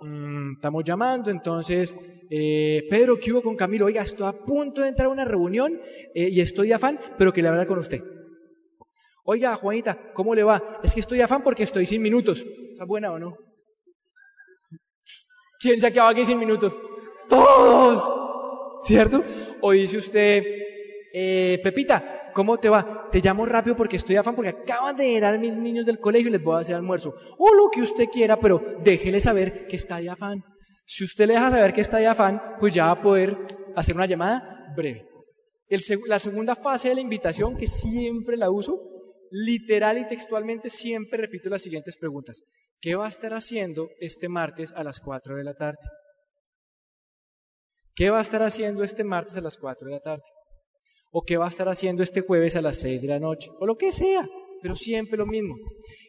Mm, estamos llamando, entonces, eh, Pedro, ¿qué hubo con Camilo? Oiga, estoy a punto de entrar a una reunión eh, y estoy de afán, pero que le hablar con usted. Oiga, Juanita, ¿cómo le va? Es que estoy de afán porque estoy sin minutos. ¿Está buena o no? ¿Quién se ha quedado aquí sin minutos? ¡Todos! ¿Cierto? O dice usted, eh, Pepita, ¿Cómo te va? Te llamo rápido porque estoy afán, porque acaban de llegar mis niños del colegio y les voy a hacer almuerzo. O lo que usted quiera, pero déjele saber que está de afán. Si usted le deja saber que está de afán, pues ya va a poder hacer una llamada breve. la segunda fase de la invitación, que siempre la uso, literal y textualmente siempre repito las siguientes preguntas. ¿Qué va a estar haciendo este martes a las 4 de la tarde? ¿Qué va a estar haciendo este martes a las 4 de la tarde? o qué va a estar haciendo este jueves a las 6 de la noche, o lo que sea, pero siempre lo mismo.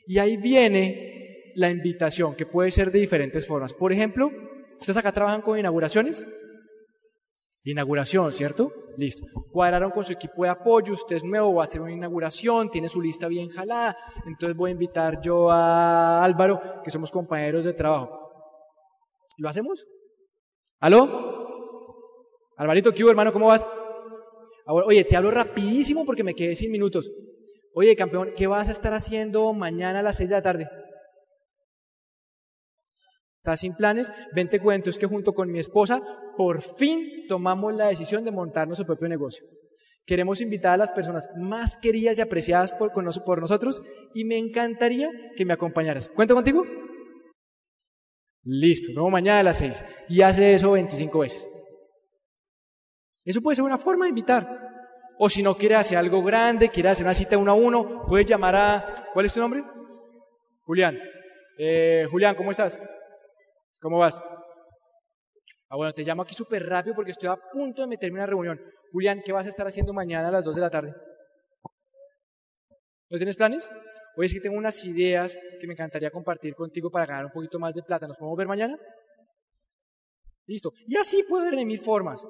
Y ahí viene la invitación, que puede ser de diferentes formas. Por ejemplo, ¿ustedes acá trabajan con inauguraciones? Inauguración, ¿cierto? Listo. Cuadraron con su equipo de apoyo, usted es nuevo, va a hacer una inauguración, tiene su lista bien jalada, entonces voy a invitar yo a Álvaro, que somos compañeros de trabajo. ¿Lo hacemos? ¿Aló? Alvarito, ¿qué hubo, hermano? ¿Cómo vas? oye, te hablo rapidísimo porque me quedé sin minutos. Oye, campeón, ¿qué vas a estar haciendo mañana a las 6 de la tarde? Estás sin planes, ven te cuento, es que junto con mi esposa por fin tomamos la decisión de montar nuestro propio negocio. Queremos invitar a las personas más queridas y apreciadas por, por nosotros y me encantaría que me acompañaras. ¿Cuento contigo? Listo, luego mañana a las 6. Y hace eso 25 veces. Eso puede ser una forma de invitar. O si no quiere hacer algo grande, quiere hacer una cita uno a uno, puedes llamar a... ¿Cuál es tu nombre? Julián. Eh, Julián, ¿cómo estás? ¿Cómo vas? Ah, bueno, te llamo aquí súper rápido porque estoy a punto de meterme en una reunión. Julián, ¿qué vas a estar haciendo mañana a las 2 de la tarde? ¿No tienes planes? Hoy es que tengo unas ideas que me encantaría compartir contigo para ganar un poquito más de plata. ¿Nos podemos ver mañana? Listo. Y así puede haber en mil formas,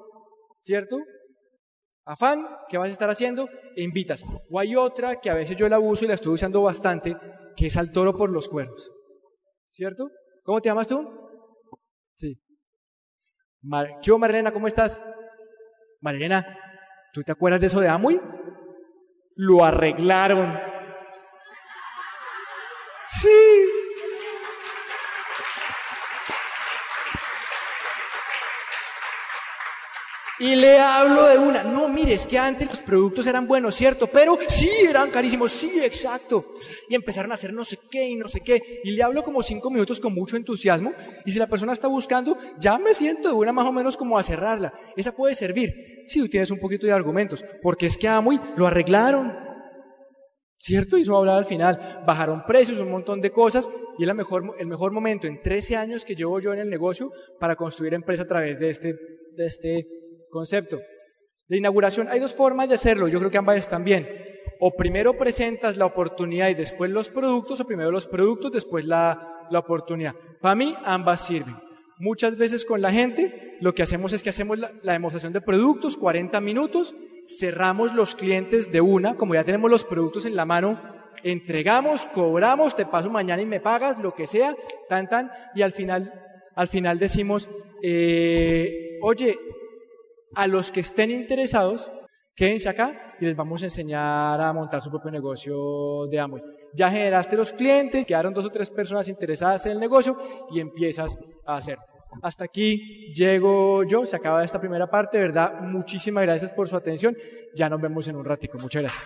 ¿cierto? Afán, ¿qué vas a estar haciendo? E invitas. O hay otra que a veces yo la uso y la estoy usando bastante, que es al toro por los cuernos. ¿Cierto? ¿Cómo te llamas tú? Sí. ¿Qué Marilena? ¿Cómo estás? Marilena, ¿tú te acuerdas de eso de Amoy? Lo arreglaron. Sí. Y le hablo de una, no, mire, es que antes los productos eran buenos, ¿cierto? Pero sí, eran carísimos, sí, exacto. Y empezaron a hacer no sé qué y no sé qué. Y le hablo como cinco minutos con mucho entusiasmo. Y si la persona está buscando, ya me siento de una más o menos como a cerrarla. Esa puede servir si tú tienes un poquito de argumentos. Porque es que a muy lo arreglaron. ¿Cierto? A hablar al final. Bajaron precios, un montón de cosas. Y es la mejor, el mejor momento en 13 años que llevo yo en el negocio para construir empresa a través de este, de este concepto. De inauguración, hay dos formas de hacerlo, yo creo que ambas están bien. O primero presentas la oportunidad y después los productos, o primero los productos, después la, la oportunidad. Para mí, ambas sirven. Muchas veces con la gente lo que hacemos es que hacemos la, la, demostración de productos, 40 minutos, cerramos los clientes de una, como ya tenemos los productos en la mano, entregamos, cobramos, te paso mañana y me pagas, lo que sea, tan, tan, y al final, al final decimos, eh, oye, a los que estén interesados, quédense acá y les vamos a enseñar a montar su propio negocio de Amway. Ya generaste los clientes, quedaron dos o tres personas interesadas en el negocio y empiezas a hacer. Hasta aquí llego yo, se acaba esta primera parte, ¿verdad? Muchísimas gracias por su atención. Ya nos vemos en un ratico. Muchas gracias.